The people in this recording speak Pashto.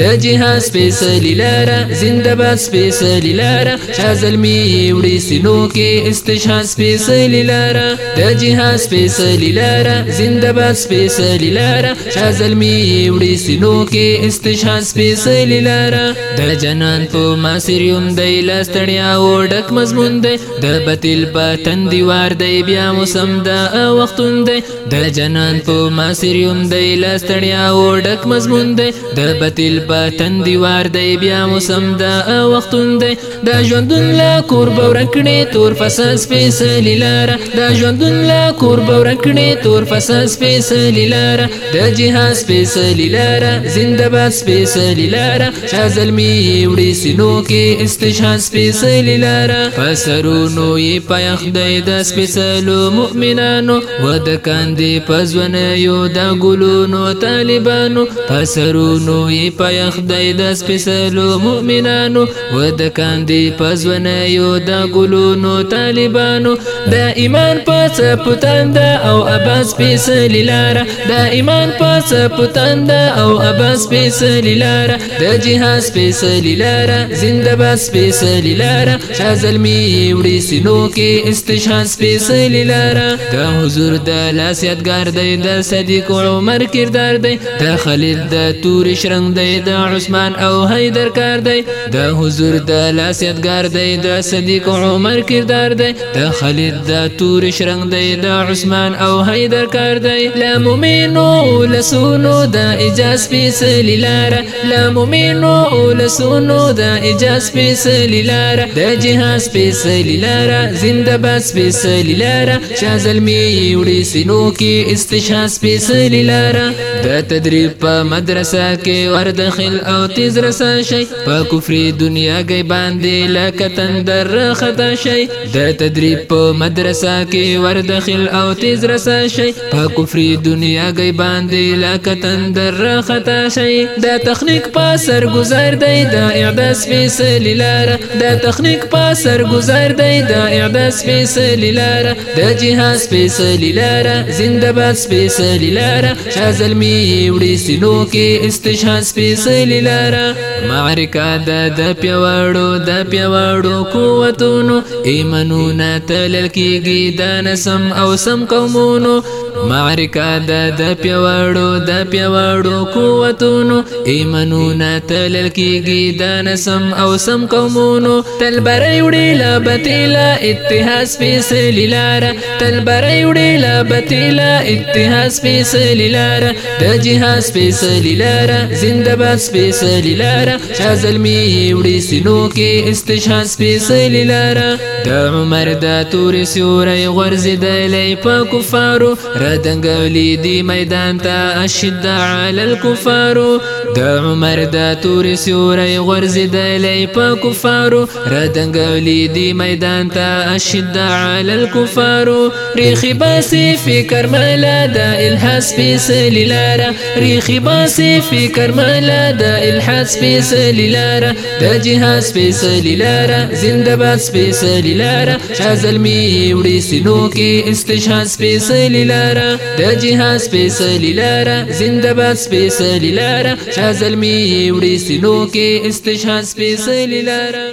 د جهاد سپېڅلې لاره زندهباد سپېڅلې لاره چا زلمي وړي سینو کې استشهاد سپېڅلې لاره د جهاد سپېڅلې لاره زندهباد سپېڅلې لاره چا زلمي وړي سینو کې استشهاد سپېڅلې لاره د جنان په ماسریوم دی لاستړیا او ډک مضمون دی د بتل په تن دیوار دی بیا موسم دا وختون دی د جنان په ماسریوم دی لاستړیا او ډک مضمون دی د بتل پتن دیوار دی بیا موسم دا وختون دی دا ژوندون لا کور بورن کړي تور فساد سپېڅلې لاره دا ژوندون لا کور بورن کړي تور فساد سپېڅلې لاره د جهاد سپېڅلې لاره زنده‌باد سپېڅلې لاره چا زلمي وړي سينو کې استشهاد سپېڅلې لاره فسرونو یې پایخ دی د سپېڅلو مؤمنانو و د کاندې پزونه یو د ګلونو طالبانو فسرونو یې پای یا خدای د سپیسلو مؤمنانو و د کاندې پزونه یو د ګلونو طالبانو د ایمان پس پتند او اباس پیسل لاره د ایمان پس پتند او اباس پیسل لاره د جهاز پیسل لاره زنده بس پیسل لاره شازل می وړي سینو کې استشهاد پیسل لاره د حضور د لاسیتګار دی د صدیق عمر کردار دی د خلیل د تور شرنګ دی د عثمان او حیدر کار دی د حضور د لاس یادګار دی د صدیق عمر کردار دی د خالد د تور شرنګ دی د عثمان او حیدر کار دی لا مومنو لسونو د اجاز فیصل لاره لا مومنو لسونو د اجاز فیصل لاره د جهاز فیصل لاره زنده بس فیصل لاره شاه زلمی وړي سینو کې استشهاد فیصل لاره د تدریب په مدرسه کې ورده بخیل او تیز رسا شي په کفري دنیا گئی باندې لکه تندر خطا شي د تدریب په مدرسه کې ور داخل او تیز رسا شي په کفري دنیا گئی باندې لکه تندر خطا شي د تخنیک په سر گزار دی د اعداس فیصل لار د تخنیک په سر گزار دی د اعداس فیصل لار د جهاز فیصل لار زندباد فیصل لار شازلمی وړي سینو کې استشهاد فیصل سلی لرا معرکه د د پیوړو د پیوړو قوتونو ایمنونه تلل کیږي د نسم او سم قومونو معرکه د د پیوړو د پیوړو قوتونو ایمنونه تلل کیږي د نسم او سم قومونو تلبر یوړي لا بتیلا اتحاد فیصل لارا تلبر یوړي لا بتیلا اتحاد فیصل لارا د جهاد فیصل لارا زندباد سپیسلی لارا شازلمی وړي سینو کې استشهاد سپیسلی لارا د عمر د تور سیوري پا كفارو ردن ردنګولې دي ميدان تا اشد على الكفارو د عمر د تور سیوري پا كفارو ردن ردنګولې دي ميدان تا اشد على الكفارو ريخي باسي في كرمالا دا الحاس في سليلارا ريخي باسي في كرمالا دا الحاس في سليلارا دا جهاز في سليلارا زندباس في سليلارا لاره چا زلمی وړي سینو کې استشهاد سپېڅلې لاره د جهاد سپېڅلې لاره زندهباد سپېڅلې لاره چا زلمی وړي سینو کې استشهاد سپېڅلې لاره